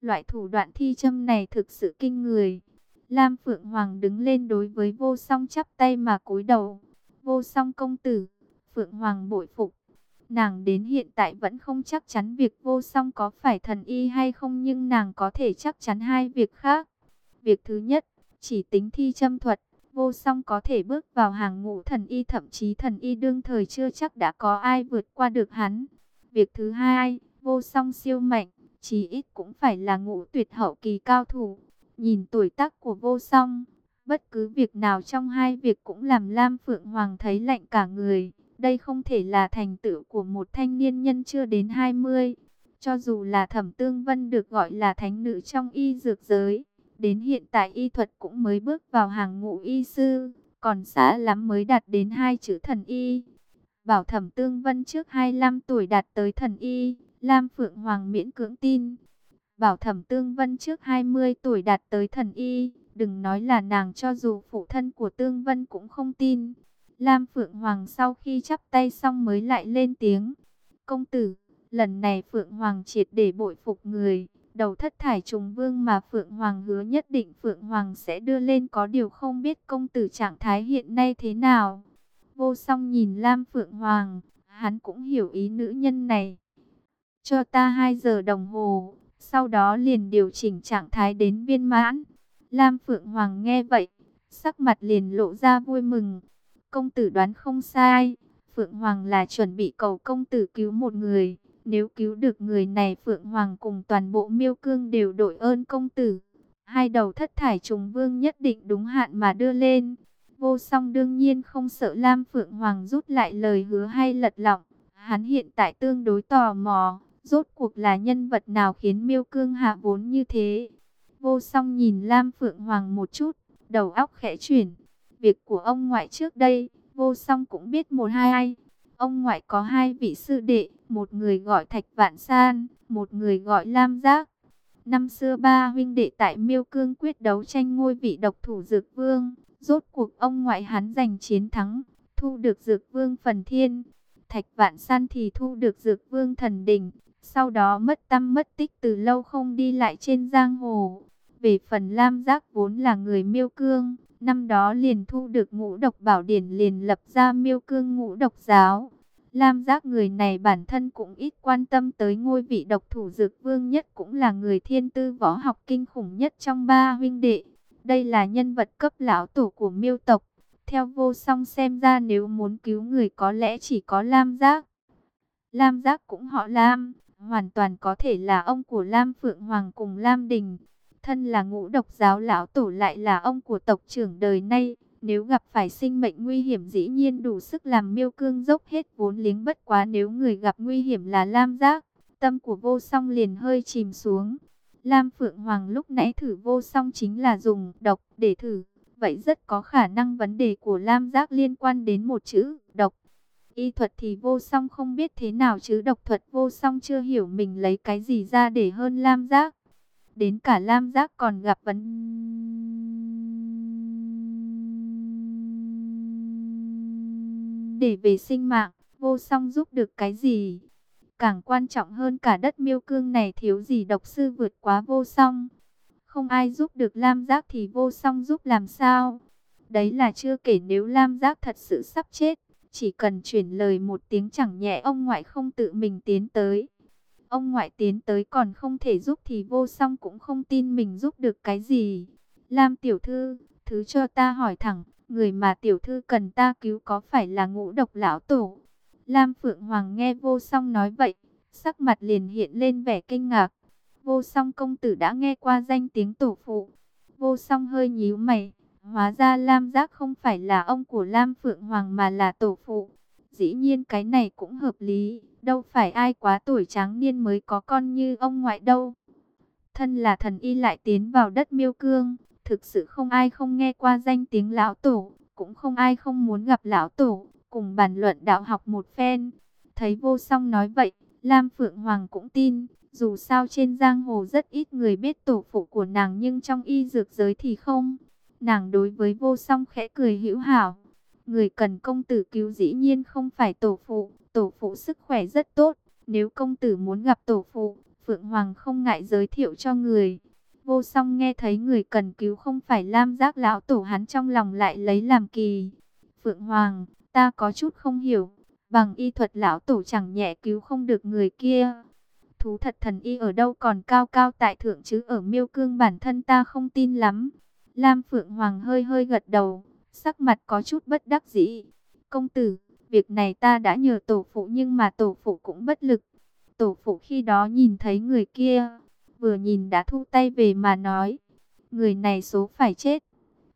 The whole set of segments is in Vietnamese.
Loại thủ đoạn thi châm này thực sự kinh người. Lam Phượng Hoàng đứng lên đối với vô song chắp tay mà cúi đầu. Vô song công tử, Phượng Hoàng bội phục. Nàng đến hiện tại vẫn không chắc chắn việc vô song có phải thần y hay không nhưng nàng có thể chắc chắn hai việc khác. Việc thứ nhất, chỉ tính thi châm thuật, vô song có thể bước vào hàng ngũ thần y thậm chí thần y đương thời chưa chắc đã có ai vượt qua được hắn. Việc thứ hai, vô song siêu mạnh, chí ít cũng phải là ngũ tuyệt hậu kỳ cao thủ. Nhìn tuổi tác của vô song, bất cứ việc nào trong hai việc cũng làm Lam Phượng Hoàng thấy lạnh cả người. Đây không thể là thành tựu của một thanh niên nhân chưa đến 20. Cho dù là thẩm tương vân được gọi là thánh nữ trong y dược giới, đến hiện tại y thuật cũng mới bước vào hàng ngũ y sư, còn xã lắm mới đạt đến hai chữ thần y. Bảo thẩm tương vân trước 25 tuổi đạt tới thần y, Lam Phượng Hoàng miễn cưỡng tin. Bảo thẩm tương vân trước 20 tuổi đạt tới thần y, đừng nói là nàng cho dù phụ thân của tương vân cũng không tin. Lam Phượng Hoàng sau khi chắp tay xong mới lại lên tiếng. Công tử, lần này Phượng Hoàng triệt để bội phục người. Đầu thất thải trùng vương mà Phượng Hoàng hứa nhất định Phượng Hoàng sẽ đưa lên có điều không biết công tử trạng thái hiện nay thế nào. Vô song nhìn Lam Phượng Hoàng, hắn cũng hiểu ý nữ nhân này. Cho ta 2 giờ đồng hồ, sau đó liền điều chỉnh trạng thái đến viên mãn. Lam Phượng Hoàng nghe vậy, sắc mặt liền lộ ra vui mừng. Công tử đoán không sai, Phượng Hoàng là chuẩn bị cầu công tử cứu một người. Nếu cứu được người này Phượng Hoàng cùng toàn bộ miêu cương đều đội ơn công tử. Hai đầu thất thải trùng vương nhất định đúng hạn mà đưa lên. Vô song đương nhiên không sợ Lam Phượng Hoàng rút lại lời hứa hay lật lọng. Hắn hiện tại tương đối tò mò. Rốt cuộc là nhân vật nào khiến miêu cương hạ vốn như thế? Vô song nhìn Lam Phượng Hoàng một chút. Đầu óc khẽ chuyển. Việc của ông ngoại trước đây, vô song cũng biết một hai ai. Ông ngoại có hai vị sư đệ, một người gọi Thạch Vạn San, một người gọi Lam Giác. Năm xưa ba huynh đệ tại Miêu Cương quyết đấu tranh ngôi vị độc thủ Dược Vương. Rốt cuộc ông ngoại hắn giành chiến thắng, thu được Dược Vương Phần Thiên. Thạch Vạn San thì thu được Dược Vương Thần Đỉnh. Sau đó mất tâm mất tích từ lâu không đi lại trên giang hồ. Về phần Lam Giác vốn là người Miêu Cương, Năm đó liền thu được ngũ độc bảo điển liền lập ra miêu cương ngũ độc giáo. Lam giác người này bản thân cũng ít quan tâm tới ngôi vị độc thủ dược vương nhất cũng là người thiên tư võ học kinh khủng nhất trong ba huynh đệ. Đây là nhân vật cấp lão tổ của miêu tộc. Theo vô song xem ra nếu muốn cứu người có lẽ chỉ có Lam giác. Lam giác cũng họ Lam, hoàn toàn có thể là ông của Lam Phượng Hoàng cùng Lam Đình thân là ngũ độc giáo lão tổ lại là ông của tộc trưởng đời nay. Nếu gặp phải sinh mệnh nguy hiểm dĩ nhiên đủ sức làm miêu cương dốc hết vốn liếng bất quá nếu người gặp nguy hiểm là Lam Giác. Tâm của vô song liền hơi chìm xuống. Lam Phượng Hoàng lúc nãy thử vô song chính là dùng độc để thử. Vậy rất có khả năng vấn đề của Lam Giác liên quan đến một chữ, độc. Y thuật thì vô song không biết thế nào chứ độc thuật vô song chưa hiểu mình lấy cái gì ra để hơn Lam Giác đến cả Lam Giác còn gặp vấn để về sinh mạng, vô song giúp được cái gì? Càng quan trọng hơn cả đất miêu cương này thiếu gì độc sư vượt quá vô song. Không ai giúp được Lam Giác thì vô song giúp làm sao? Đấy là chưa kể nếu Lam Giác thật sự sắp chết, chỉ cần chuyển lời một tiếng chẳng nhẹ ông ngoại không tự mình tiến tới Ông ngoại tiến tới còn không thể giúp thì vô song cũng không tin mình giúp được cái gì. Lam tiểu thư, thứ cho ta hỏi thẳng, người mà tiểu thư cần ta cứu có phải là ngũ độc lão tổ? Lam Phượng Hoàng nghe vô song nói vậy, sắc mặt liền hiện lên vẻ kinh ngạc. Vô song công tử đã nghe qua danh tiếng tổ phụ. Vô song hơi nhíu mày, hóa ra Lam Giác không phải là ông của Lam Phượng Hoàng mà là tổ phụ. Dĩ nhiên cái này cũng hợp lý. Đâu phải ai quá tuổi tráng niên mới có con như ông ngoại đâu. Thân là thần y lại tiến vào đất miêu cương. Thực sự không ai không nghe qua danh tiếng lão tổ. Cũng không ai không muốn gặp lão tổ. Cùng bàn luận đạo học một phen. Thấy vô song nói vậy. Lam Phượng Hoàng cũng tin. Dù sao trên giang hồ rất ít người biết tổ phụ của nàng. Nhưng trong y dược giới thì không. Nàng đối với vô song khẽ cười hữu hảo. Người cần công tử cứu dĩ nhiên không phải tổ phụ, tổ phụ sức khỏe rất tốt. Nếu công tử muốn gặp tổ phụ, Phượng Hoàng không ngại giới thiệu cho người. Vô song nghe thấy người cần cứu không phải Lam Giác lão tổ hắn trong lòng lại lấy làm kỳ. Phượng Hoàng, ta có chút không hiểu, bằng y thuật lão tổ chẳng nhẹ cứu không được người kia. Thú thật thần y ở đâu còn cao cao tại thượng chứ ở miêu cương bản thân ta không tin lắm. Lam Phượng Hoàng hơi hơi gật đầu, sắc mặt có chút bất đắc dĩ. Công tử, việc này ta đã nhờ tổ phụ nhưng mà tổ phụ cũng bất lực. Tổ phụ khi đó nhìn thấy người kia, vừa nhìn đã thu tay về mà nói. Người này số phải chết.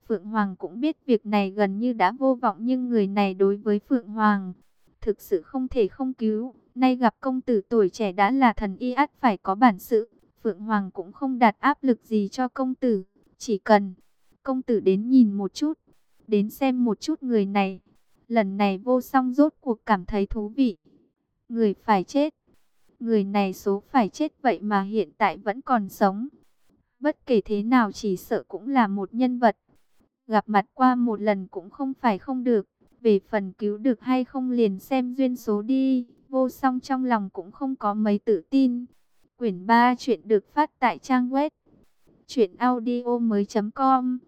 Phượng Hoàng cũng biết việc này gần như đã vô vọng nhưng người này đối với Phượng Hoàng thực sự không thể không cứu. Nay gặp công tử tuổi trẻ đã là thần y át phải có bản sự. Phượng Hoàng cũng không đặt áp lực gì cho công tử. Chỉ cần công tử đến nhìn một chút, đến xem một chút người này. Lần này vô song rốt cuộc cảm thấy thú vị. Người phải chết. Người này số phải chết vậy mà hiện tại vẫn còn sống. Bất kể thế nào chỉ sợ cũng là một nhân vật. Gặp mặt qua một lần cũng không phải không được. Về phần cứu được hay không liền xem duyên số đi. Vô song trong lòng cũng không có mấy tự tin. Quyển 3 chuyện được phát tại trang web. Chuyện audio mới com.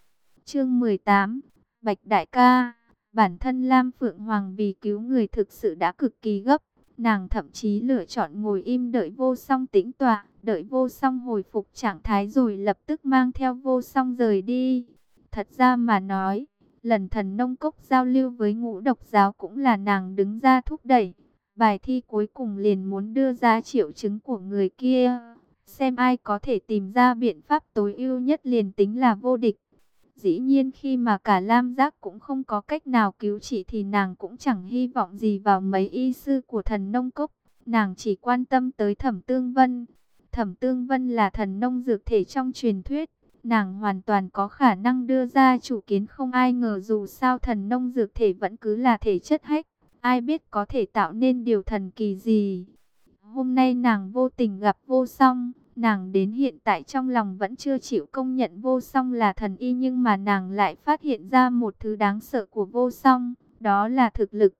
Chương 18. Bạch Đại ca. Bản thân Lam Phượng Hoàng vì cứu người thực sự đã cực kỳ gấp. Nàng thậm chí lựa chọn ngồi im đợi vô song tĩnh tọa, đợi vô song hồi phục trạng thái rồi lập tức mang theo vô song rời đi. Thật ra mà nói, lần thần nông cốc giao lưu với ngũ độc giáo cũng là nàng đứng ra thúc đẩy. Bài thi cuối cùng liền muốn đưa ra triệu chứng của người kia, xem ai có thể tìm ra biện pháp tối ưu nhất liền tính là vô địch. Dĩ nhiên khi mà cả Lam Giác cũng không có cách nào cứu trị thì nàng cũng chẳng hy vọng gì vào mấy y sư của thần nông cốc. Nàng chỉ quan tâm tới thẩm tương vân. Thẩm tương vân là thần nông dược thể trong truyền thuyết. Nàng hoàn toàn có khả năng đưa ra chủ kiến không ai ngờ dù sao thần nông dược thể vẫn cứ là thể chất hách. Ai biết có thể tạo nên điều thần kỳ gì. Hôm nay nàng vô tình gặp vô song Nàng đến hiện tại trong lòng vẫn chưa chịu công nhận vô song là thần y nhưng mà nàng lại phát hiện ra một thứ đáng sợ của vô song, đó là thực lực.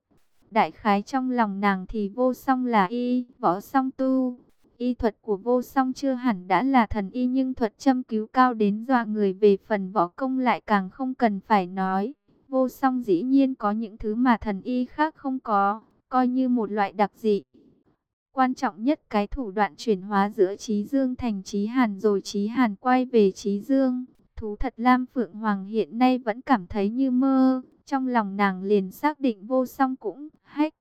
Đại khái trong lòng nàng thì vô song là y, võ song tu. Y thuật của vô song chưa hẳn đã là thần y nhưng thuật châm cứu cao đến dọa người về phần võ công lại càng không cần phải nói. Vô song dĩ nhiên có những thứ mà thần y khác không có, coi như một loại đặc dị. Quan trọng nhất cái thủ đoạn chuyển hóa giữa trí dương thành trí hàn rồi trí hàn quay về trí dương. Thú thật Lam Phượng Hoàng hiện nay vẫn cảm thấy như mơ. Trong lòng nàng liền xác định vô song cũng hách.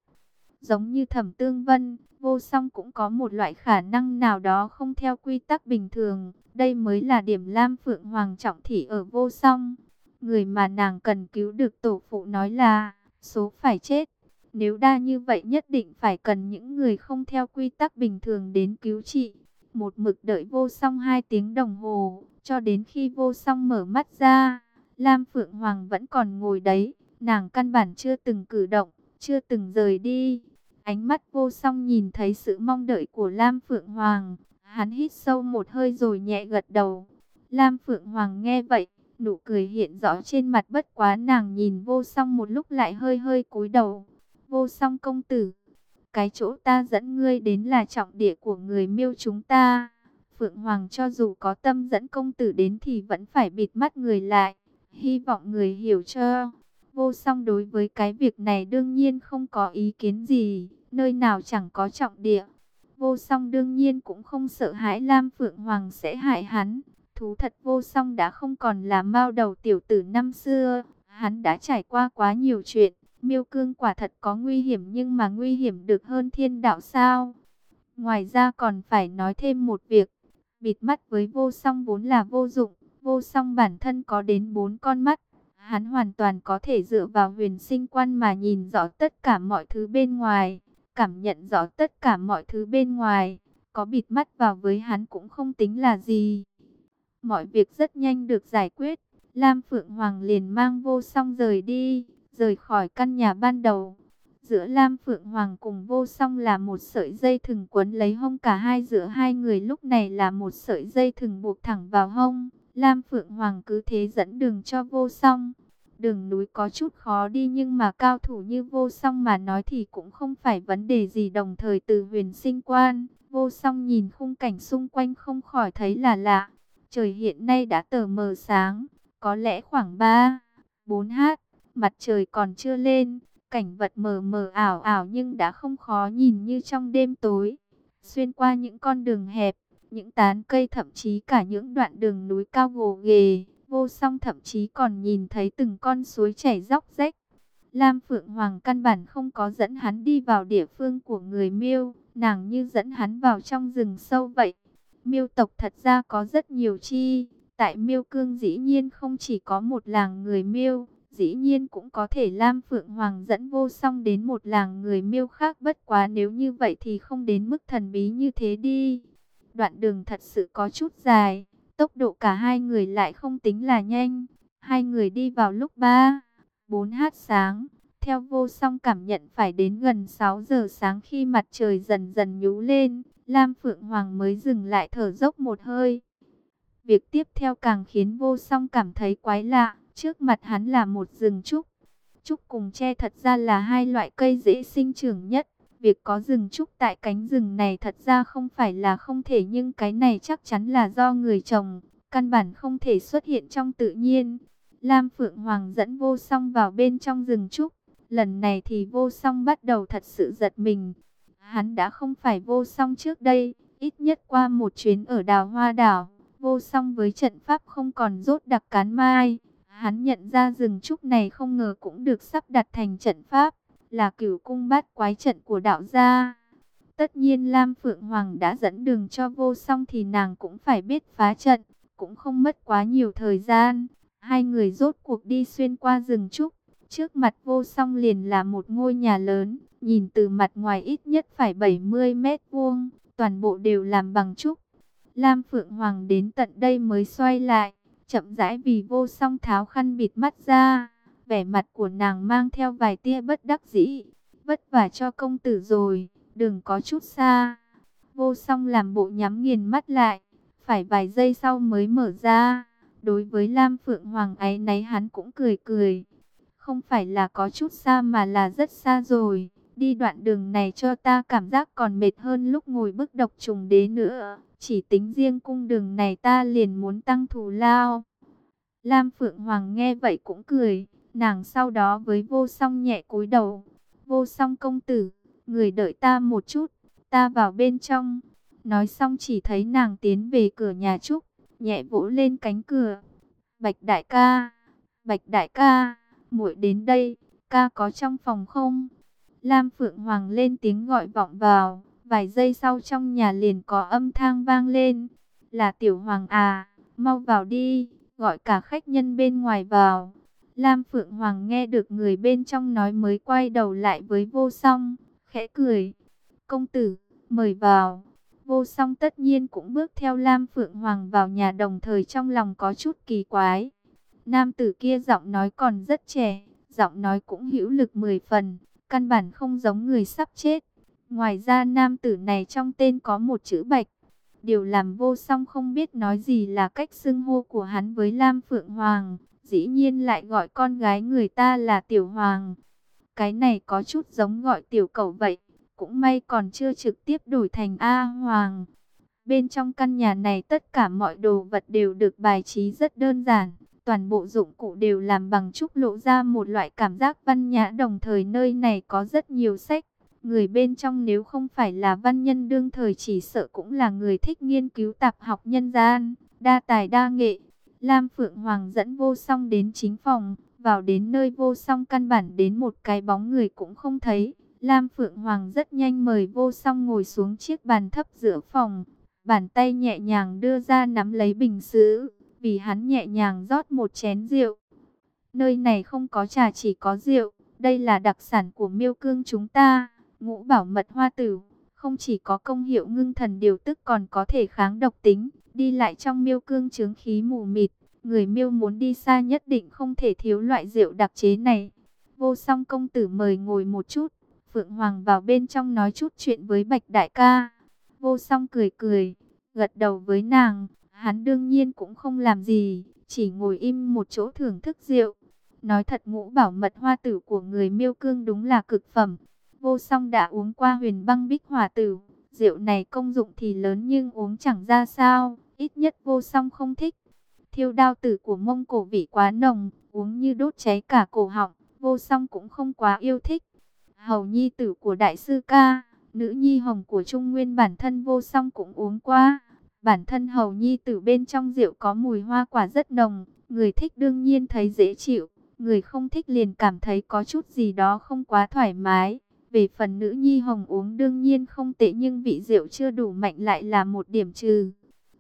Giống như thẩm tương vân, vô song cũng có một loại khả năng nào đó không theo quy tắc bình thường. Đây mới là điểm Lam Phượng Hoàng trọng thị ở vô song. Người mà nàng cần cứu được tổ phụ nói là số phải chết. Nếu đa như vậy nhất định phải cần những người không theo quy tắc bình thường đến cứu trị. Một mực đợi vô song hai tiếng đồng hồ, cho đến khi vô song mở mắt ra. Lam Phượng Hoàng vẫn còn ngồi đấy, nàng căn bản chưa từng cử động, chưa từng rời đi. Ánh mắt vô song nhìn thấy sự mong đợi của Lam Phượng Hoàng, hắn hít sâu một hơi rồi nhẹ gật đầu. Lam Phượng Hoàng nghe vậy, nụ cười hiện rõ trên mặt bất quá nàng nhìn vô song một lúc lại hơi hơi cúi đầu. Vô song công tử, cái chỗ ta dẫn ngươi đến là trọng địa của người miêu chúng ta. Phượng Hoàng cho dù có tâm dẫn công tử đến thì vẫn phải bịt mắt người lại. Hy vọng người hiểu cho. Vô song đối với cái việc này đương nhiên không có ý kiến gì. Nơi nào chẳng có trọng địa. Vô song đương nhiên cũng không sợ hãi Lam Phượng Hoàng sẽ hại hắn. Thú thật vô song đã không còn là mao đầu tiểu tử năm xưa. Hắn đã trải qua quá nhiều chuyện. Miêu cương quả thật có nguy hiểm nhưng mà nguy hiểm được hơn thiên đạo sao? Ngoài ra còn phải nói thêm một việc. Bịt mắt với vô song vốn là vô dụng. Vô song bản thân có đến bốn con mắt. Hắn hoàn toàn có thể dựa vào huyền sinh quan mà nhìn rõ tất cả mọi thứ bên ngoài. Cảm nhận rõ tất cả mọi thứ bên ngoài. Có bịt mắt vào với hắn cũng không tính là gì. Mọi việc rất nhanh được giải quyết. Lam Phượng Hoàng liền mang vô song rời đi rời khỏi căn nhà ban đầu. Giữa Lam Phượng Hoàng cùng vô song là một sợi dây thừng quấn lấy hông cả hai giữa hai người lúc này là một sợi dây thừng buộc thẳng vào hông. Lam Phượng Hoàng cứ thế dẫn đường cho vô song. Đường núi có chút khó đi nhưng mà cao thủ như vô song mà nói thì cũng không phải vấn đề gì đồng thời từ huyền sinh quan. Vô song nhìn khung cảnh xung quanh không khỏi thấy là lạ. Trời hiện nay đã tờ mờ sáng, có lẽ khoảng 3, 4 h, mặt trời còn chưa lên, cảnh vật mờ mờ ảo ảo nhưng đã không khó nhìn như trong đêm tối. Xuyên qua những con đường hẹp, những tán cây thậm chí cả những đoạn đường núi cao gồ ghề, vô song thậm chí còn nhìn thấy từng con suối chảy róc rách. Lam Phượng Hoàng căn bản không có dẫn hắn đi vào địa phương của người miêu, nàng như dẫn hắn vào trong rừng sâu vậy. Miêu tộc thật ra có rất nhiều chi, tại miêu cương dĩ nhiên không chỉ có một làng người miêu, dĩ nhiên cũng có thể Lam Phượng Hoàng dẫn vô song đến một làng người miêu khác bất quá nếu như vậy thì không đến mức thần bí như thế đi. Đoạn đường thật sự có chút dài, tốc độ cả hai người lại không tính là nhanh. Hai người đi vào lúc 3, 4 h sáng, theo vô song cảm nhận phải đến gần 6 giờ sáng khi mặt trời dần dần nhú lên, Lam Phượng Hoàng mới dừng lại thở dốc một hơi. Việc tiếp theo càng khiến vô song cảm thấy quái lạ, trước mặt hắn là một rừng trúc. Trúc cùng tre thật ra là hai loại cây dễ sinh trưởng nhất. Việc có rừng trúc tại cánh rừng này thật ra không phải là không thể nhưng cái này chắc chắn là do người trồng, căn bản không thể xuất hiện trong tự nhiên. Lam Phượng Hoàng dẫn vô song vào bên trong rừng trúc. Lần này thì vô song bắt đầu thật sự giật mình. Hắn đã không phải vô song trước đây, ít nhất qua một chuyến ở đào hoa đảo. Vô song với trận pháp không còn rốt đặc cán mai. Hắn nhận ra rừng trúc này không ngờ cũng được sắp đặt thành trận pháp, là cửu cung bát quái trận của đạo gia. Tất nhiên Lam Phượng Hoàng đã dẫn đường cho vô song thì nàng cũng phải biết phá trận, cũng không mất quá nhiều thời gian. Hai người rốt cuộc đi xuyên qua rừng trúc, trước mặt vô song liền là một ngôi nhà lớn, nhìn từ mặt ngoài ít nhất phải 70 mét vuông, toàn bộ đều làm bằng trúc. Lam Phượng Hoàng đến tận đây mới xoay lại, chậm rãi vì vô song tháo khăn bịt mắt ra. Vẻ mặt của nàng mang theo vài tia bất đắc dĩ. Vất vả cho công tử rồi, đừng có chút xa. Vô song làm bộ nhắm nghiền mắt lại, phải vài giây sau mới mở ra. Đối với Lam Phượng Hoàng ấy nấy hắn cũng cười cười. Không phải là có chút xa mà là rất xa rồi. Đi đoạn đường này cho ta cảm giác còn mệt hơn lúc ngồi bức độc trùng đế nữa. Chỉ tính riêng cung đường này ta liền muốn tăng thù lao. Lam Phượng Hoàng nghe vậy cũng cười. Nàng sau đó với vô song nhẹ cúi đầu. Vô song công tử, người đợi ta một chút, ta vào bên trong. Nói xong chỉ thấy nàng tiến về cửa nhà trúc, nhẹ vỗ lên cánh cửa. Bạch đại ca, bạch đại ca, muội đến đây, ca có trong phòng không? Lam Phượng Hoàng lên tiếng gọi vọng vào. Vài giây sau trong nhà liền có âm thang vang lên. Là tiểu hoàng à, mau vào đi, gọi cả khách nhân bên ngoài vào. Lam Phượng Hoàng nghe được người bên trong nói mới quay đầu lại với vô song, khẽ cười. Công tử, mời vào. Vô song tất nhiên cũng bước theo Lam Phượng Hoàng vào nhà đồng thời trong lòng có chút kỳ quái. Nam tử kia giọng nói còn rất trẻ, giọng nói cũng hữu lực mười phần, căn bản không giống người sắp chết. Ngoài ra nam tử này trong tên có một chữ bạch. Điều làm vô song không biết nói gì là cách xưng hô của hắn với Lam Phượng Hoàng. Dĩ nhiên lại gọi con gái người ta là Tiểu Hoàng. Cái này có chút giống gọi Tiểu Cẩu vậy. Cũng may còn chưa trực tiếp đổi thành A Hoàng. Bên trong căn nhà này tất cả mọi đồ vật đều được bài trí rất đơn giản. Toàn bộ dụng cụ đều làm bằng trúc lộ ra một loại cảm giác văn nhã đồng thời nơi này có rất nhiều sách Người bên trong nếu không phải là văn nhân đương thời chỉ sợ cũng là người thích nghiên cứu tạp học nhân gian, đa tài đa nghệ. Lam Phượng Hoàng dẫn vô song đến chính phòng, vào đến nơi vô song căn bản đến một cái bóng người cũng không thấy. Lam Phượng Hoàng rất nhanh mời vô song ngồi xuống chiếc bàn thấp giữa phòng, bàn tay nhẹ nhàng đưa ra nắm lấy bình sứ, vì hắn nhẹ nhàng rót một chén rượu. Nơi này không có trà chỉ có rượu, đây là đặc sản của miêu cương chúng ta. Ngũ bảo mật hoa tử, không chỉ có công hiệu ngưng thần điều tức còn có thể kháng độc tính, đi lại trong miêu cương chứng khí mù mịt. Người miêu muốn đi xa nhất định không thể thiếu loại rượu đặc chế này. Vô song công tử mời ngồi một chút, Phượng Hoàng vào bên trong nói chút chuyện với Bạch Đại ca. Vô song cười cười, gật đầu với nàng, hắn đương nhiên cũng không làm gì, chỉ ngồi im một chỗ thưởng thức rượu. Nói thật ngũ bảo mật hoa tử của người miêu cương đúng là cực phẩm. Vô song đã uống qua huyền băng bích Hòa tử, Rượu này công dụng thì lớn nhưng uống chẳng ra sao, ít nhất vô song không thích. Thiêu đao tử của mông cổ vị quá nồng, uống như đốt cháy cả cổ họng, vô song cũng không quá yêu thích. Hầu nhi tử của đại sư ca, nữ nhi hồng của Trung Nguyên bản thân vô song cũng uống qua. Bản thân hầu nhi tử bên trong rượu có mùi hoa quả rất nồng, người thích đương nhiên thấy dễ chịu, người không thích liền cảm thấy có chút gì đó không quá thoải mái. Về phần nữ nhi hồng uống đương nhiên không tệ nhưng vị rượu chưa đủ mạnh lại là một điểm trừ.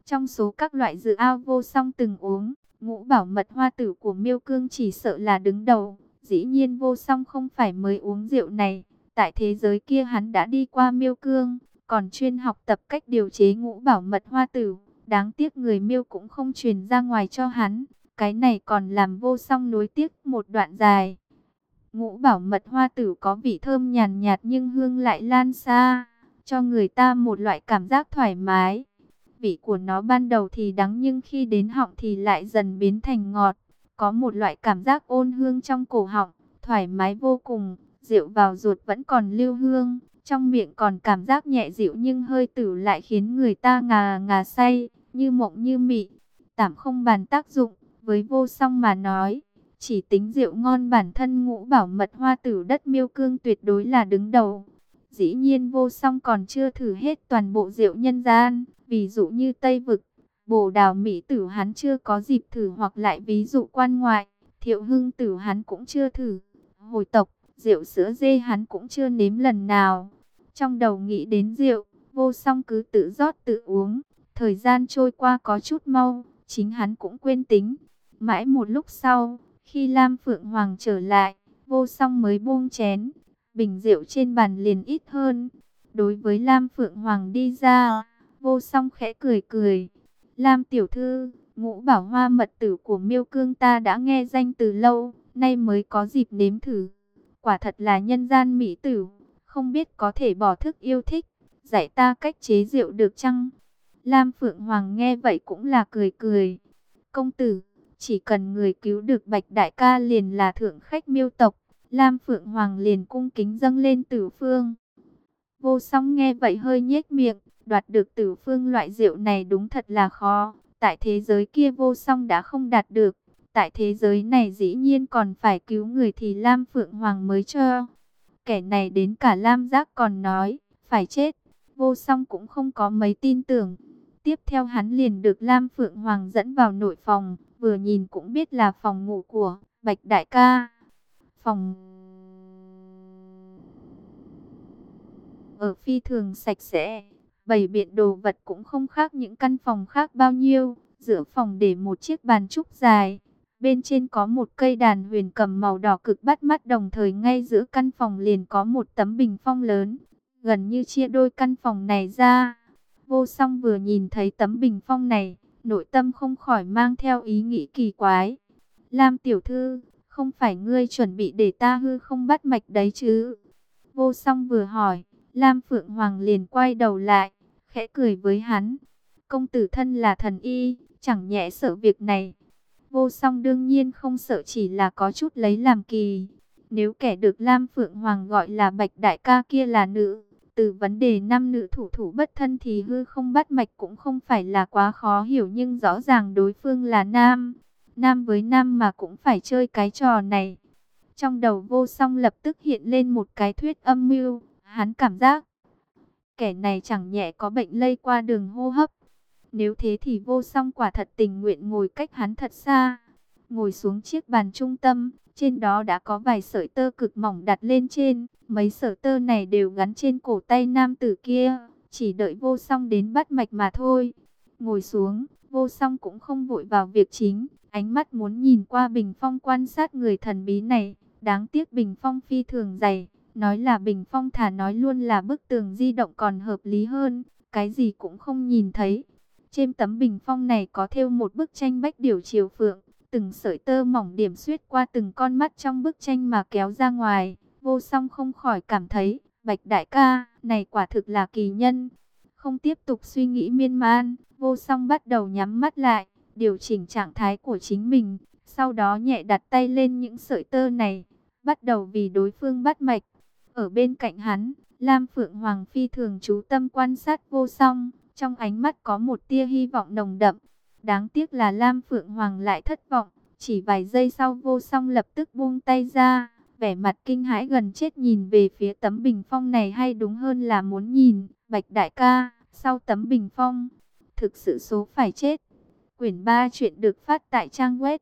Trong số các loại rượu ao vô song từng uống, ngũ bảo mật hoa tử của miêu cương chỉ sợ là đứng đầu. Dĩ nhiên vô song không phải mới uống rượu này, tại thế giới kia hắn đã đi qua miêu cương, còn chuyên học tập cách điều chế ngũ bảo mật hoa tử. Đáng tiếc người miêu cũng không truyền ra ngoài cho hắn, cái này còn làm vô song nối tiếc một đoạn dài. Ngũ bảo mật hoa tử có vị thơm nhàn nhạt nhưng hương lại lan xa, cho người ta một loại cảm giác thoải mái. Vị của nó ban đầu thì đắng nhưng khi đến họng thì lại dần biến thành ngọt. Có một loại cảm giác ôn hương trong cổ họng, thoải mái vô cùng, rượu vào ruột vẫn còn lưu hương. Trong miệng còn cảm giác nhẹ dịu nhưng hơi tử lại khiến người ta ngà ngà say, như mộng như mị. Tạm không bàn tác dụng, với vô song mà nói, chỉ tính rượu ngon bản thân ngũ bảo mật hoa tử đất miêu cương tuyệt đối là đứng đầu. Dĩ nhiên vô song còn chưa thử hết toàn bộ rượu nhân gian, ví dụ như Tây Vực, bồ đào Mỹ tử hắn chưa có dịp thử hoặc lại ví dụ quan ngoại, thiệu hưng tử hắn cũng chưa thử. Hồi tộc, rượu sữa dê hắn cũng chưa nếm lần nào. Trong đầu nghĩ đến rượu, vô song cứ tự rót tự uống, thời gian trôi qua có chút mau, chính hắn cũng quên tính. Mãi một lúc sau, khi Lam Phượng Hoàng trở lại, vô song mới buông chén, bình rượu trên bàn liền ít hơn. Đối với Lam Phượng Hoàng đi ra, vô song khẽ cười cười. Lam tiểu thư, ngũ bảo hoa mật tử của miêu cương ta đã nghe danh từ lâu, nay mới có dịp nếm thử. Quả thật là nhân gian mỹ tử, không biết có thể bỏ thức yêu thích, dạy ta cách chế rượu được chăng? Lam Phượng Hoàng nghe vậy cũng là cười cười. Công tử, chỉ cần người cứu được Bạch Đại ca liền là thượng khách miêu tộc. Lam Phượng Hoàng liền cung kính dâng lên tử phương. Vô song nghe vậy hơi nhếch miệng, đoạt được tử phương loại rượu này đúng thật là khó. Tại thế giới kia vô song đã không đạt được. Tại thế giới này dĩ nhiên còn phải cứu người thì Lam Phượng Hoàng mới cho. Kẻ này đến cả Lam Giác còn nói, phải chết. Vô song cũng không có mấy tin tưởng. Tiếp theo hắn liền được Lam Phượng Hoàng dẫn vào nội phòng, vừa nhìn cũng biết là phòng ngủ của Bạch Đại ca. Phòng ở phi thường sạch sẽ, bày biện đồ vật cũng không khác những căn phòng khác bao nhiêu. Giữa phòng để một chiếc bàn trúc dài, bên trên có một cây đàn huyền cầm màu đỏ cực bắt mắt đồng thời ngay giữa căn phòng liền có một tấm bình phong lớn, gần như chia đôi căn phòng này ra. Vô song vừa nhìn thấy tấm bình phong này, nội tâm không khỏi mang theo ý nghĩ kỳ quái. Lam tiểu thư, không phải ngươi chuẩn bị để ta hư không bắt mạch đấy chứ? Vô song vừa hỏi, Lam Phượng Hoàng liền quay đầu lại, khẽ cười với hắn. Công tử thân là thần y, chẳng nhẹ sợ việc này. Vô song đương nhiên không sợ chỉ là có chút lấy làm kỳ. Nếu kẻ được Lam Phượng Hoàng gọi là bạch đại ca kia là nữ, từ vấn đề nam nữ thủ thủ bất thân thì hư không bắt mạch cũng không phải là quá khó hiểu nhưng rõ ràng đối phương là nam. Nam với nam mà cũng phải chơi cái trò này. Trong đầu vô song lập tức hiện lên một cái thuyết âm mưu, hắn cảm giác. Kẻ này chẳng nhẹ có bệnh lây qua đường hô hấp. Nếu thế thì vô song quả thật tình nguyện ngồi cách hắn thật xa. Ngồi xuống chiếc bàn trung tâm, trên đó đã có vài sợi tơ cực mỏng đặt lên trên, mấy sợi tơ này đều gắn trên cổ tay nam tử kia, chỉ đợi vô song đến bắt mạch mà thôi. Ngồi xuống, vô song cũng không vội vào việc chính, ánh mắt muốn nhìn qua bình phong quan sát người thần bí này, đáng tiếc bình phong phi thường dày, nói là bình phong thả nói luôn là bức tường di động còn hợp lý hơn, cái gì cũng không nhìn thấy. Trên tấm bình phong này có thêu một bức tranh bách điểu chiều phượng, từng sợi tơ mỏng điểm xuyết qua từng con mắt trong bức tranh mà kéo ra ngoài. Vô song không khỏi cảm thấy, bạch đại ca, này quả thực là kỳ nhân. Không tiếp tục suy nghĩ miên man, vô song bắt đầu nhắm mắt lại, điều chỉnh trạng thái của chính mình. Sau đó nhẹ đặt tay lên những sợi tơ này, bắt đầu vì đối phương bắt mạch. Ở bên cạnh hắn, Lam Phượng Hoàng phi thường chú tâm quan sát vô song, trong ánh mắt có một tia hy vọng nồng đậm. Đáng tiếc là Lam Phượng Hoàng lại thất vọng, chỉ vài giây sau vô song lập tức buông tay ra, vẻ mặt kinh hãi gần chết nhìn về phía tấm bình phong này hay đúng hơn là muốn nhìn, Bạch Đại ca, sau tấm bình phong, thực sự số phải chết. Quyển 3 chuyện được phát tại trang web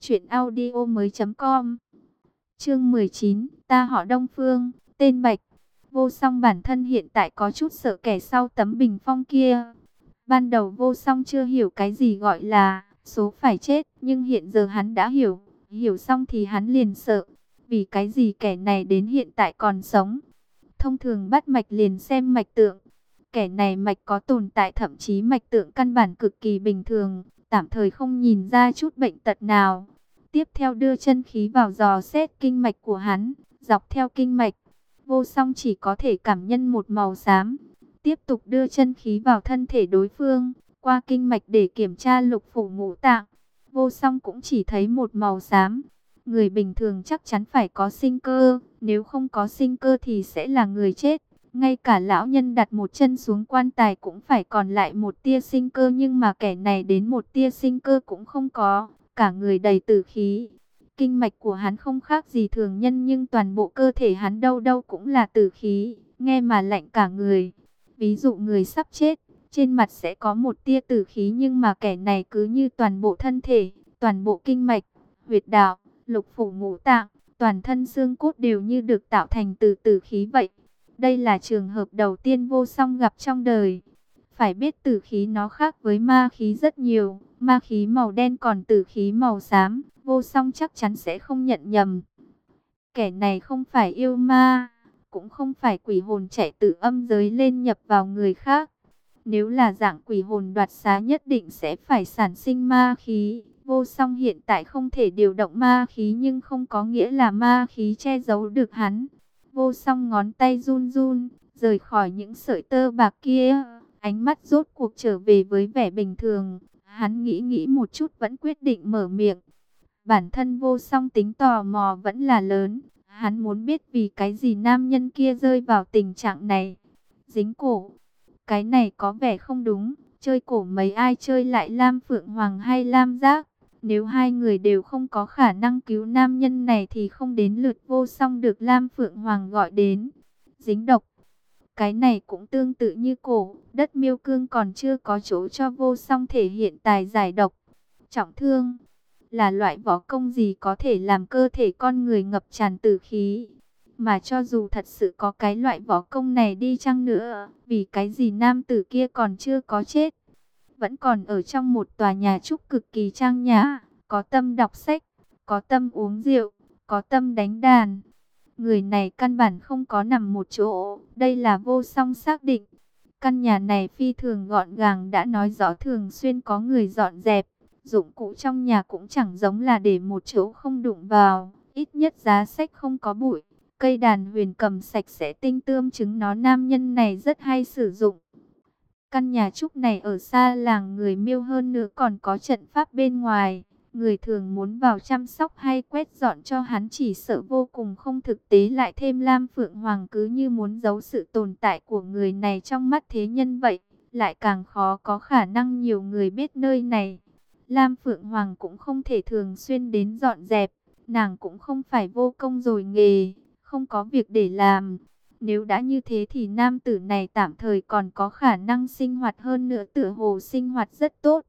truyệnaudiomoi.com. Chương 19, ta họ Đông Phương, tên Bạch. Vô Song bản thân hiện tại có chút sợ kẻ sau tấm bình phong kia. Ban đầu Vô Song chưa hiểu cái gì gọi là số phải chết, nhưng hiện giờ hắn đã hiểu, hiểu xong thì hắn liền sợ, vì cái gì kẻ này đến hiện tại còn sống. Thông thường bắt mạch liền xem mạch tượng, kẻ này mạch có tồn tại thậm chí mạch tượng căn bản cực kỳ bình thường, tạm thời không nhìn ra chút bệnh tật nào. Tiếp theo đưa chân khí vào dò xét kinh mạch của hắn, dọc theo kinh mạch, vô song chỉ có thể cảm nhận một màu xám. Tiếp tục đưa chân khí vào thân thể đối phương, qua kinh mạch để kiểm tra lục phủ ngũ tạng. Vô song cũng chỉ thấy một màu xám. Người bình thường chắc chắn phải có sinh cơ, nếu không có sinh cơ thì sẽ là người chết. Ngay cả lão nhân đặt một chân xuống quan tài cũng phải còn lại một tia sinh cơ nhưng mà kẻ này đến một tia sinh cơ cũng không có, cả người đầy tử khí. Kinh mạch của hắn không khác gì thường nhân nhưng toàn bộ cơ thể hắn đâu đâu cũng là tử khí, nghe mà lạnh cả người. Ví dụ người sắp chết, trên mặt sẽ có một tia tử khí nhưng mà kẻ này cứ như toàn bộ thân thể, toàn bộ kinh mạch, huyệt đạo, lục phủ ngũ tạng, toàn thân xương cốt đều như được tạo thành từ tử khí vậy. Đây là trường hợp đầu tiên vô song gặp trong đời. Phải biết tử khí nó khác với ma khí rất nhiều, ma khí màu đen còn tử khí màu xám, vô song chắc chắn sẽ không nhận nhầm. Kẻ này không phải yêu ma, cũng không phải quỷ hồn chạy từ âm giới lên nhập vào người khác. Nếu là dạng quỷ hồn đoạt xá nhất định sẽ phải sản sinh ma khí. Vô song hiện tại không thể điều động ma khí nhưng không có nghĩa là ma khí che giấu được hắn. Vô song ngón tay run run, rời khỏi những sợi tơ bạc kia. Ánh mắt rốt cuộc trở về với vẻ bình thường. Hắn nghĩ nghĩ một chút vẫn quyết định mở miệng. Bản thân vô song tính tò mò vẫn là lớn. Hắn muốn biết vì cái gì nam nhân kia rơi vào tình trạng này. Dính cổ. Cái này có vẻ không đúng. Chơi cổ mấy ai chơi lại Lam Phượng Hoàng hay Lam Giác. Nếu hai người đều không có khả năng cứu nam nhân này thì không đến lượt vô song được Lam Phượng Hoàng gọi đến. Dính độc. Cái này cũng tương tự như cổ, đất miêu cương còn chưa có chỗ cho vô song thể hiện tài giải độc. Trọng thương là loại võ công gì có thể làm cơ thể con người ngập tràn tử khí. Mà cho dù thật sự có cái loại võ công này đi chăng nữa, vì cái gì nam tử kia còn chưa có chết vẫn còn ở trong một tòa nhà trúc cực kỳ trang nhã, có tâm đọc sách, có tâm uống rượu, có tâm đánh đàn. Người này căn bản không có nằm một chỗ, đây là vô song xác định. Căn nhà này phi thường gọn gàng đã nói rõ thường xuyên có người dọn dẹp, dụng cụ trong nhà cũng chẳng giống là để một chỗ không đụng vào, ít nhất giá sách không có bụi. Cây đàn huyền cầm sạch sẽ tinh tươm chứng nó nam nhân này rất hay sử dụng. Căn nhà trúc này ở xa làng người miêu hơn nữa còn có trận pháp bên ngoài. Người thường muốn vào chăm sóc hay quét dọn cho hắn chỉ sợ vô cùng không thực tế lại thêm Lam Phượng Hoàng cứ như muốn giấu sự tồn tại của người này trong mắt thế nhân vậy. Lại càng khó có khả năng nhiều người biết nơi này. Lam Phượng Hoàng cũng không thể thường xuyên đến dọn dẹp. Nàng cũng không phải vô công rồi nghề, không có việc để làm. Nếu đã như thế thì nam tử này tạm thời còn có khả năng sinh hoạt hơn nữa tựa hồ sinh hoạt rất tốt.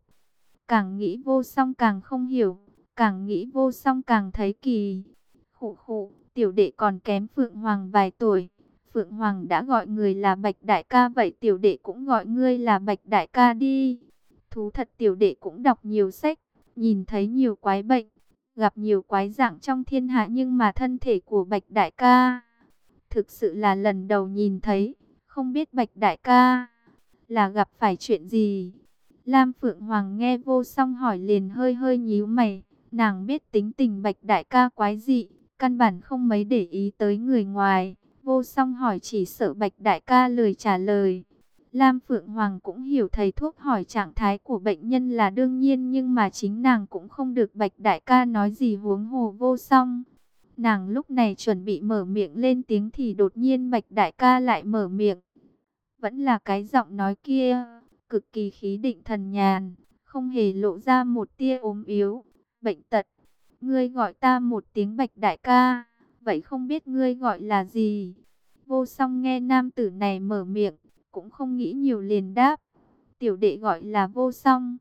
Càng nghĩ vô song càng không hiểu, càng nghĩ vô song càng thấy kỳ. Khụ khụ, tiểu đệ còn kém Phượng Hoàng vài tuổi. Phượng Hoàng đã gọi người là Bạch Đại ca vậy tiểu đệ cũng gọi ngươi là Bạch Đại ca đi. Thú thật tiểu đệ cũng đọc nhiều sách, nhìn thấy nhiều quái bệnh, gặp nhiều quái dạng trong thiên hạ nhưng mà thân thể của Bạch Đại ca Thực sự là lần đầu nhìn thấy, không biết Bạch Đại ca là gặp phải chuyện gì. Lam Phượng Hoàng nghe vô song hỏi liền hơi hơi nhíu mày, nàng biết tính tình Bạch Đại ca quái dị, căn bản không mấy để ý tới người ngoài. Vô song hỏi chỉ sợ Bạch Đại ca lời trả lời. Lam Phượng Hoàng cũng hiểu thầy thuốc hỏi trạng thái của bệnh nhân là đương nhiên nhưng mà chính nàng cũng không được Bạch Đại ca nói gì huống hồ vô song. Nàng lúc này chuẩn bị mở miệng lên tiếng thì đột nhiên Bạch Đại ca lại mở miệng. Vẫn là cái giọng nói kia, cực kỳ khí định thần nhàn, không hề lộ ra một tia ốm yếu, bệnh tật. Ngươi gọi ta một tiếng Bạch Đại ca, vậy không biết ngươi gọi là gì? Vô song nghe nam tử này mở miệng, cũng không nghĩ nhiều liền đáp. Tiểu đệ gọi là vô song.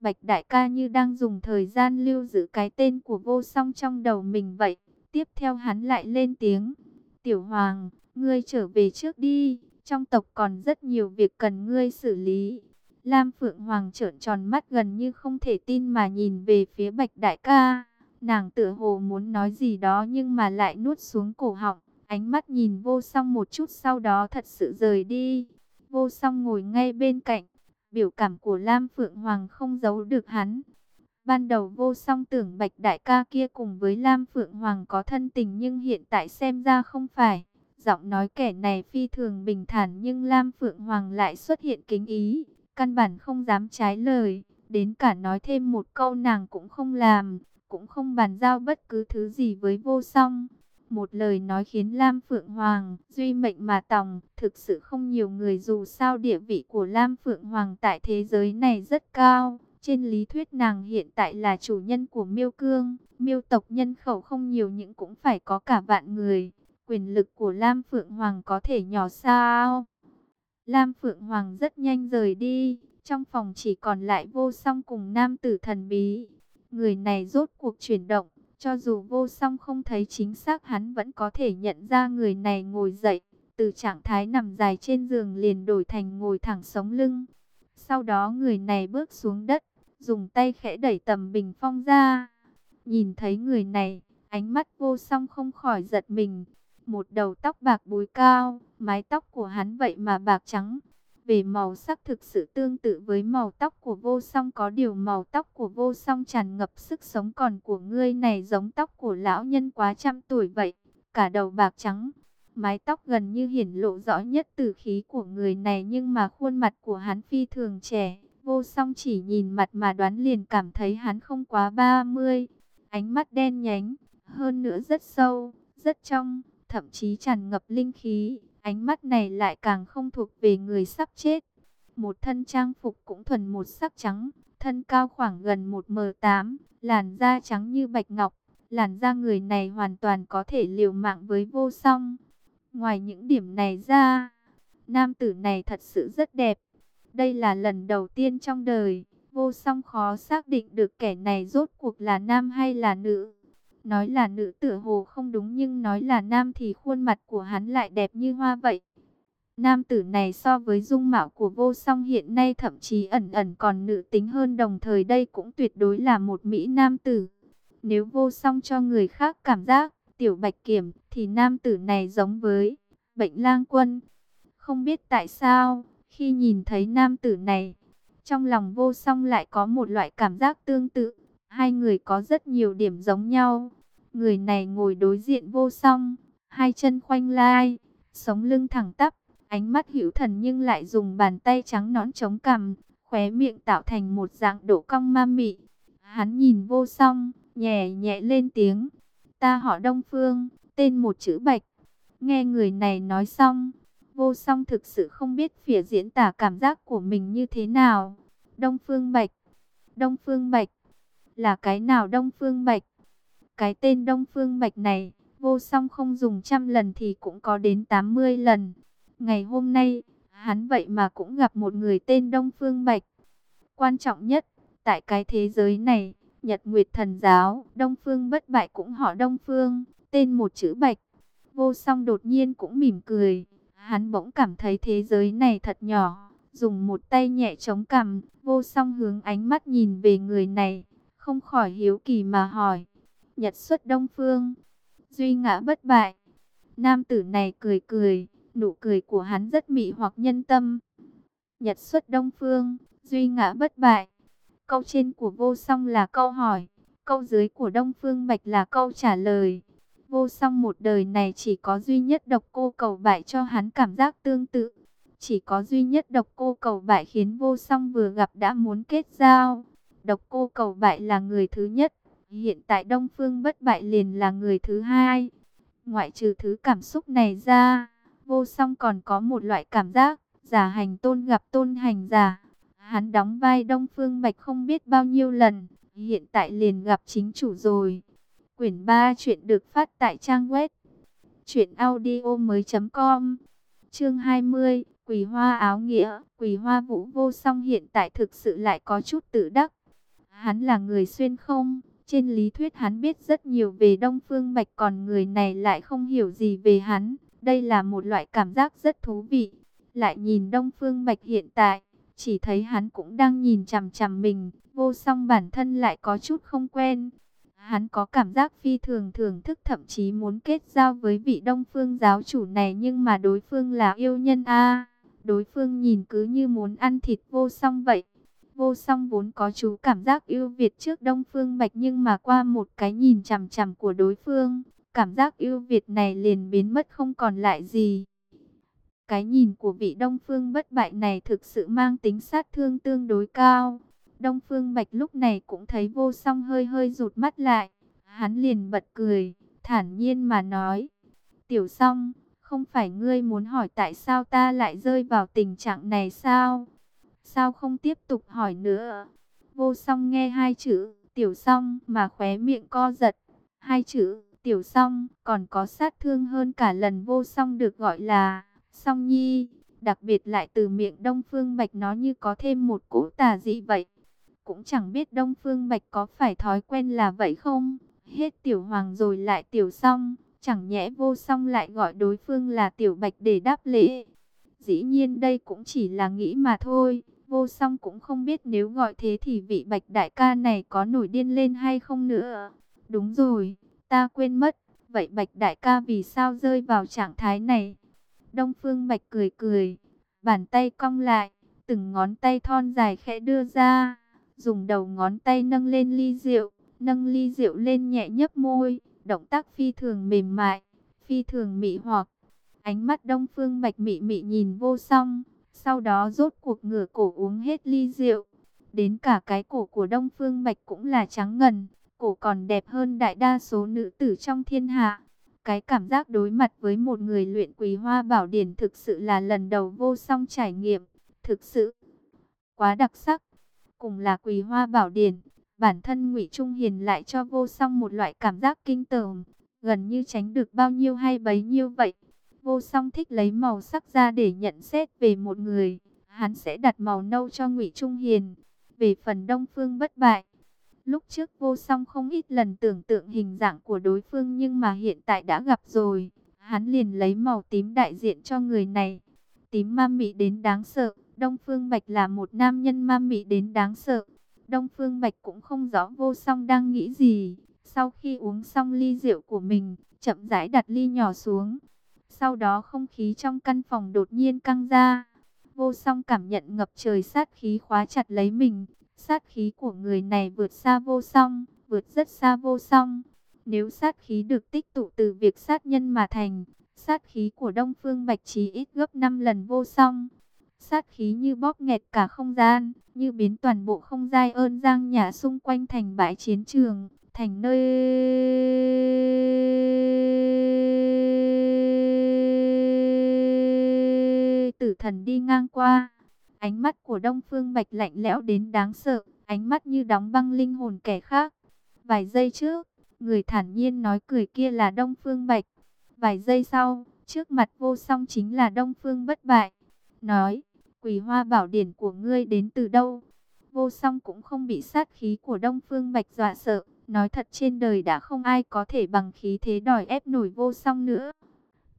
Bạch đại ca như đang dùng thời gian lưu giữ cái tên của vô song trong đầu mình vậy. Tiếp theo hắn lại lên tiếng. Tiểu hoàng, ngươi trở về trước đi. Trong tộc còn rất nhiều việc cần ngươi xử lý. Lam Phượng Hoàng trợn tròn mắt gần như không thể tin mà nhìn về phía Bạch Đại ca. Nàng tựa hồ muốn nói gì đó nhưng mà lại nuốt xuống cổ họng. Ánh mắt nhìn vô song một chút sau đó thật sự rời đi. Vô song ngồi ngay bên cạnh. Biểu cảm của Lam Phượng Hoàng không giấu được hắn. Ban đầu vô song tưởng Bạch Đại ca kia cùng với Lam Phượng Hoàng có thân tình nhưng hiện tại xem ra không phải. Giọng nói kẻ này phi thường bình thản nhưng Lam Phượng Hoàng lại xuất hiện kính ý. Căn bản không dám trái lời. Đến cả nói thêm một câu nàng cũng không làm. Cũng không bàn giao bất cứ thứ gì với vô song. Một lời nói khiến Lam Phượng Hoàng, duy mệnh mà tòng, thực sự không nhiều người dù sao địa vị của Lam Phượng Hoàng tại thế giới này rất cao. Trên lý thuyết nàng hiện tại là chủ nhân của miêu cương, miêu tộc nhân khẩu không nhiều nhưng cũng phải có cả vạn người. Quyền lực của Lam Phượng Hoàng có thể nhỏ sao? Lam Phượng Hoàng rất nhanh rời đi, trong phòng chỉ còn lại vô song cùng nam tử thần bí. Người này rốt cuộc chuyển động, cho dù vô song không thấy chính xác hắn vẫn có thể nhận ra người này ngồi dậy. Từ trạng thái nằm dài trên giường liền đổi thành ngồi thẳng sống lưng. Sau đó người này bước xuống đất, dùng tay khẽ đẩy tầm bình phong ra. Nhìn thấy người này, ánh mắt vô song không khỏi giật mình. Một đầu tóc bạc búi cao, mái tóc của hắn vậy mà bạc trắng, về màu sắc thực sự tương tự với màu tóc của vô song có điều màu tóc của vô song tràn ngập sức sống còn của ngươi này giống tóc của lão nhân quá trăm tuổi vậy. Cả đầu bạc trắng, mái tóc gần như hiển lộ rõ nhất tử khí của người này nhưng mà khuôn mặt của hắn phi thường trẻ. Vô song chỉ nhìn mặt mà đoán liền cảm thấy hắn không quá 30. Ánh mắt đen nhánh, hơn nữa rất sâu, rất trong, thậm chí tràn ngập linh khí. Ánh mắt này lại càng không thuộc về người sắp chết. Một thân trang phục cũng thuần một sắc trắng, thân cao khoảng gần 1m8, làn da trắng như bạch ngọc. Làn da người này hoàn toàn có thể liều mạng với vô song. Ngoài những điểm này ra, nam tử này thật sự rất đẹp. Đây là lần đầu tiên trong đời, vô song khó xác định được kẻ này rốt cuộc là nam hay là nữ. Nói là nữ tử hồ không đúng nhưng nói là nam thì khuôn mặt của hắn lại đẹp như hoa vậy. Nam tử này so với dung mạo của vô song hiện nay thậm chí ẩn ẩn còn nữ tính hơn đồng thời đây cũng tuyệt đối là một Mỹ nam tử. Nếu vô song cho người khác cảm giác tiểu bạch kiểm thì nam tử này giống với bệnh lang quân. Không biết tại sao, khi nhìn thấy nam tử này, trong lòng vô song lại có một loại cảm giác tương tự. Hai người có rất nhiều điểm giống nhau. Người này ngồi đối diện vô song, hai chân khoanh lai, sống lưng thẳng tắp, ánh mắt hữu thần nhưng lại dùng bàn tay trắng nõn chống cằm, khóe miệng tạo thành một dạng độ cong ma mị. Hắn nhìn vô song, nhẹ nhẹ lên tiếng, ta họ Đông Phương, tên một chữ Bạch. Nghe người này nói xong, vô song thực sự không biết phía diễn tả cảm giác của mình như thế nào. Đông Phương Bạch, Đông Phương Bạch, là cái nào Đông Phương Bạch? Cái tên Đông Phương Bạch này, vô song không dùng trăm lần thì cũng có đến 80 lần. Ngày hôm nay, hắn vậy mà cũng gặp một người tên Đông Phương Bạch. Quan trọng nhất, tại cái thế giới này, Nhật Nguyệt Thần Giáo, Đông Phương bất bại cũng họ Đông Phương, tên một chữ Bạch. Vô song đột nhiên cũng mỉm cười, hắn bỗng cảm thấy thế giới này thật nhỏ. Dùng một tay nhẹ chống cằm, vô song hướng ánh mắt nhìn về người này, không khỏi hiếu kỳ mà hỏi. Nhật xuất Đông Phương, Duy ngã bất bại. Nam tử này cười cười, nụ cười của hắn rất mị hoặc nhân tâm. Nhật xuất Đông Phương, Duy ngã bất bại. Câu trên của vô song là câu hỏi, câu dưới của Đông Phương Bạch là câu trả lời. Vô song một đời này chỉ có duy nhất độc cô cầu bại cho hắn cảm giác tương tự. Chỉ có duy nhất độc cô cầu bại khiến vô song vừa gặp đã muốn kết giao. Độc cô cầu bại là người thứ nhất, Hiện tại Đông Phương bất bại liền là người thứ hai. Ngoại trừ thứ cảm xúc này ra, vô song còn có một loại cảm giác, giả hành tôn gặp tôn hành giả. Hắn đóng vai Đông Phương Bạch không biết bao nhiêu lần, hiện tại liền gặp chính chủ rồi. Quyển 3 chuyện được phát tại trang web chuyểnaudio.com Chương 20, Quỳ Hoa áo nghĩa, Quỳ Hoa Vũ Vô Song hiện tại thực sự lại có chút tự đắc. Hắn là người xuyên không, trên lý thuyết hắn biết rất nhiều về Đông Phương Bạch còn người này lại không hiểu gì về hắn. Đây là một loại cảm giác rất thú vị. Lại nhìn Đông Phương Bạch hiện tại, chỉ thấy hắn cũng đang nhìn chằm chằm mình, vô song bản thân lại có chút không quen. Hắn có cảm giác phi thường thưởng thức thậm chí muốn kết giao với vị Đông Phương giáo chủ này nhưng mà đối phương là yêu nhân a Đối phương nhìn cứ như muốn ăn thịt vô song vậy. Vô song vốn có chú cảm giác yêu Việt trước Đông Phương Bạch nhưng mà qua một cái nhìn chằm chằm của đối phương, cảm giác yêu Việt này liền biến mất không còn lại gì. Cái nhìn của vị Đông Phương bất bại này thực sự mang tính sát thương tương đối cao. Đông Phương Bạch lúc này cũng thấy vô song hơi hơi rụt mắt lại. Hắn liền bật cười, thản nhiên mà nói. Tiểu song, không phải ngươi muốn hỏi tại sao ta lại rơi vào tình trạng này sao? Sao không tiếp tục hỏi nữa? Vô song nghe hai chữ, tiểu song mà khóe miệng co giật. Hai chữ, tiểu song, còn có sát thương hơn cả lần vô song được gọi là song nhi. Đặc biệt lại từ miệng Đông Phương Bạch nó như có thêm một cỗ tà dị vậy. Cũng chẳng biết Đông Phương Bạch có phải thói quen là vậy không? Hết tiểu hoàng rồi lại tiểu song, chẳng nhẽ vô song lại gọi đối phương là tiểu bạch để đáp lễ. Dĩ nhiên đây cũng chỉ là nghĩ mà thôi. Vô song cũng không biết nếu gọi thế thì vị bạch đại ca này có nổi điên lên hay không nữa. Đúng rồi, ta quên mất. Vậy bạch đại ca vì sao rơi vào trạng thái này? Đông phương bạch cười cười, bàn tay cong lại, từng ngón tay thon dài khẽ đưa ra, dùng đầu ngón tay nâng lên ly rượu, nâng ly rượu lên nhẹ nhấp môi, động tác phi thường mềm mại, phi thường mị hoặc. Ánh mắt đông phương bạch mị mị nhìn vô song, sau đó rốt cuộc ngửa cổ uống hết ly rượu. Đến cả cái cổ của Đông Phương Bạch cũng là trắng ngần, cổ còn đẹp hơn đại đa số nữ tử trong thiên hạ. Cái cảm giác đối mặt với một người luyện quý hoa bảo điển thực sự là lần đầu vô song trải nghiệm, thực sự quá đặc sắc. Cùng là quý hoa bảo điển, bản thân ngụy Trung Hiền lại cho vô song một loại cảm giác kinh tởm, gần như tránh được bao nhiêu hay bấy nhiêu vậy. Vô song thích lấy màu sắc ra để nhận xét về một người. Hắn sẽ đặt màu nâu cho ngụy Trung Hiền. Về phần Đông Phương bất bại. Lúc trước vô song không ít lần tưởng tượng hình dạng của đối phương nhưng mà hiện tại đã gặp rồi. Hắn liền lấy màu tím đại diện cho người này. Tím ma mị đến đáng sợ. Đông Phương Bạch là một nam nhân ma mị đến đáng sợ. Đông Phương Bạch cũng không rõ vô song đang nghĩ gì. Sau khi uống xong ly rượu của mình, chậm rãi đặt ly nhỏ xuống. Sau đó không khí trong căn phòng đột nhiên căng ra. Vô song cảm nhận ngập trời sát khí khóa chặt lấy mình. Sát khí của người này vượt xa vô song, vượt rất xa vô song. Nếu sát khí được tích tụ từ việc sát nhân mà thành, sát khí của Đông Phương Bạch Trí ít gấp 5 lần vô song. Sát khí như bóp nghẹt cả không gian, như biến toàn bộ không gian ơn giang nhà xung quanh thành bãi chiến trường, thành nơi thần đi ngang qua. Ánh mắt của Đông Phương Bạch lạnh lẽo đến đáng sợ, ánh mắt như đóng băng linh hồn kẻ khác. Vài giây trước, người thản nhiên nói cười kia là Đông Phương Bạch. Vài giây sau, trước mặt vô song chính là Đông Phương bất bại. Nói, quỳ hoa bảo điển của ngươi đến từ đâu? Vô song cũng không bị sát khí của Đông Phương Bạch dọa sợ. Nói thật trên đời đã không ai có thể bằng khí thế đòi ép nổi vô song nữa.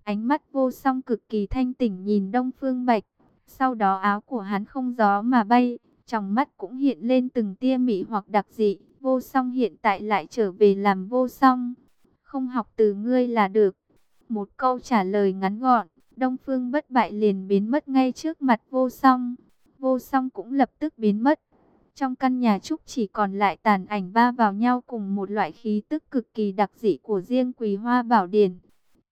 Ánh mắt vô song cực kỳ thanh tỉnh nhìn Đông Phương Bạch. Sau đó áo của hắn không gió mà bay, trong mắt cũng hiện lên từng tia mị hoặc đặc dị. Vô song hiện tại lại trở về làm vô song. Không học từ ngươi là được. Một câu trả lời ngắn gọn, Đông Phương bất bại liền biến mất ngay trước mặt vô song. Vô song cũng lập tức biến mất. Trong căn nhà trúc chỉ còn lại tàn ảnh ba vào nhau cùng một loại khí tức cực kỳ đặc dị của riêng Quỳ Hoa Bảo Điển.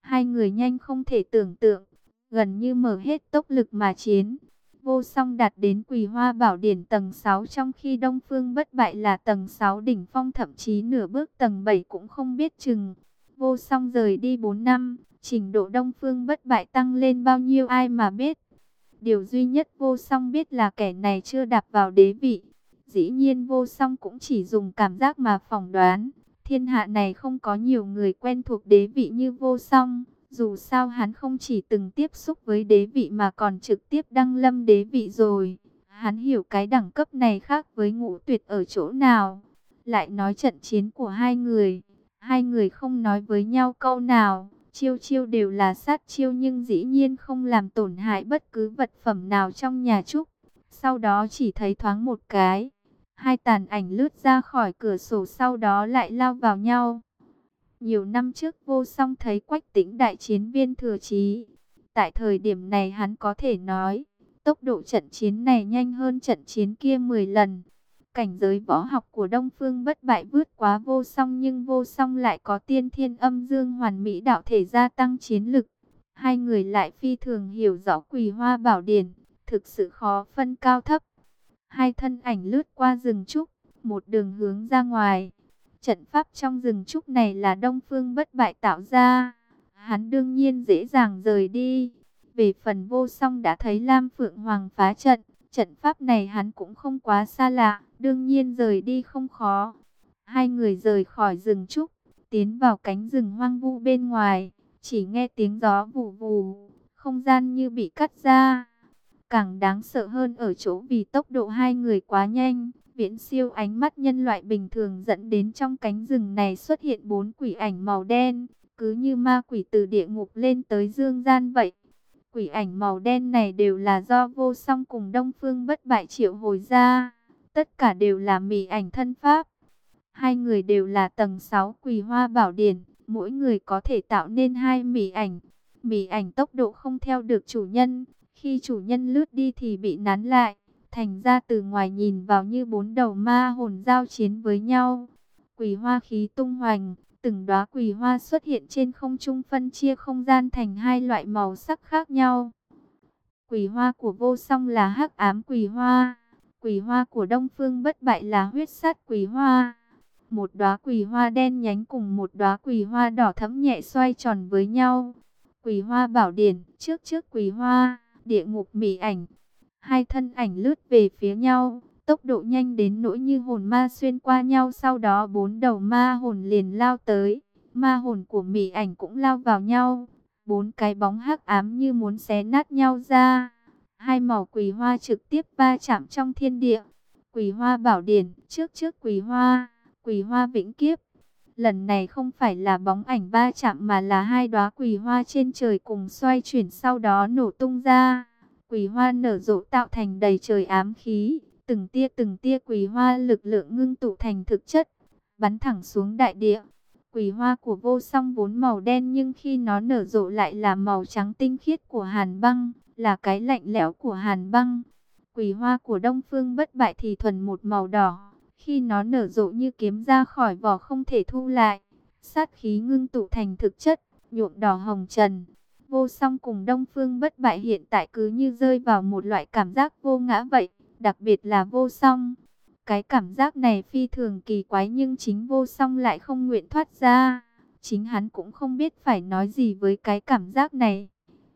Hai người nhanh không thể tưởng tượng, gần như mở hết tốc lực mà chiến. Vô song đạt đến quỳ hoa bảo điển tầng 6 trong khi Đông Phương bất bại là tầng 6 đỉnh phong thậm chí nửa bước tầng 7 cũng không biết chừng. Vô song rời đi 4 năm, trình độ Đông Phương bất bại tăng lên bao nhiêu ai mà biết. Điều duy nhất vô song biết là kẻ này chưa đạp vào đế vị. Dĩ nhiên vô song cũng chỉ dùng cảm giác mà phỏng đoán. Thiên hạ này không có nhiều người quen thuộc đế vị như vô song. Dù sao hắn không chỉ từng tiếp xúc với đế vị mà còn trực tiếp đăng lâm đế vị rồi. Hắn hiểu cái đẳng cấp này khác với ngũ tuyệt ở chỗ nào. Lại nói trận chiến của hai người. Hai người không nói với nhau câu nào. Chiêu chiêu đều là sát chiêu nhưng dĩ nhiên không làm tổn hại bất cứ vật phẩm nào trong nhà trúc. Sau đó chỉ thấy thoáng một cái. Hai tàn ảnh lướt ra khỏi cửa sổ sau đó lại lao vào nhau. Nhiều năm trước vô song thấy quách tĩnh đại chiến viên thừa chí. Tại thời điểm này hắn có thể nói, tốc độ trận chiến này nhanh hơn trận chiến kia 10 lần. Cảnh giới võ học của Đông Phương bất bại vượt quá vô song nhưng vô song lại có tiên thiên âm dương hoàn mỹ đạo thể gia tăng chiến lực. Hai người lại phi thường hiểu rõ quỳ hoa bảo điển, thực sự khó phân cao thấp. Hai thân ảnh lướt qua rừng trúc, một đường hướng ra ngoài. Trận pháp trong rừng trúc này là Đông Phương bất bại tạo ra. Hắn đương nhiên dễ dàng rời đi. Về phần vô song đã thấy Lam Phượng Hoàng phá trận. Trận pháp này hắn cũng không quá xa lạ. Đương nhiên rời đi không khó. Hai người rời khỏi rừng trúc. Tiến vào cánh rừng hoang vu bên ngoài. Chỉ nghe tiếng gió vù vù. Không gian như bị cắt ra. Càng đáng sợ hơn ở chỗ vì tốc độ hai người quá nhanh viễn siêu ánh mắt nhân loại bình thường dẫn đến trong cánh rừng này xuất hiện bốn quỷ ảnh màu đen, cứ như ma quỷ từ địa ngục lên tới dương gian vậy. Quỷ ảnh màu đen này đều là do vô song cùng Đông Phương bất bại triệu hồi ra, tất cả đều là mị ảnh thân pháp. Hai người đều là tầng 6 quỷ hoa bảo điển, mỗi người có thể tạo nên hai mị ảnh. Mị ảnh tốc độ không theo được chủ nhân, khi chủ nhân lướt đi thì bị nắn lại Thành ra từ ngoài nhìn vào như bốn đầu ma hồn giao chiến với nhau. Quỷ hoa khí tung hoành, từng đóa quỷ hoa xuất hiện trên không trung phân chia không gian thành hai loại màu sắc khác nhau. Quỷ hoa của vô song là hắc ám quỷ hoa, quỷ hoa của đông phương bất bại là huyết sát quỷ hoa. Một đóa quỷ hoa đen nhánh cùng một đóa quỷ hoa đỏ thẫm nhẹ xoay tròn với nhau. Quỷ hoa bảo điển, trước trước quỷ hoa, địa ngục mỉ ảnh, Hai thân ảnh lướt về phía nhau, tốc độ nhanh đến nỗi như hồn ma xuyên qua nhau sau đó bốn đầu ma hồn liền lao tới. Ma hồn của mỉ ảnh cũng lao vào nhau, bốn cái bóng hắc ám như muốn xé nát nhau ra. Hai màu quỳ hoa trực tiếp va chạm trong thiên địa. Quỳ hoa bảo điển, trước trước quỳ hoa, quỳ hoa vĩnh kiếp. Lần này không phải là bóng ảnh ba chạm mà là hai đóa quỳ hoa trên trời cùng xoay chuyển sau đó nổ tung ra. Quỳ hoa nở rộ tạo thành đầy trời ám khí, từng tia từng tia quỳ hoa lực lượng ngưng tụ thành thực chất, bắn thẳng xuống đại địa. Quỳ hoa của vô song vốn màu đen nhưng khi nó nở rộ lại là màu trắng tinh khiết của hàn băng, là cái lạnh lẽo của hàn băng. Quỳ hoa của đông phương bất bại thì thuần một màu đỏ, khi nó nở rộ như kiếm ra khỏi vỏ không thể thu lại. Sát khí ngưng tụ thành thực chất, nhuộm đỏ hồng trần. Vô song cùng Đông Phương bất bại hiện tại cứ như rơi vào một loại cảm giác vô ngã vậy, đặc biệt là vô song. Cái cảm giác này phi thường kỳ quái nhưng chính vô song lại không nguyện thoát ra. Chính hắn cũng không biết phải nói gì với cái cảm giác này.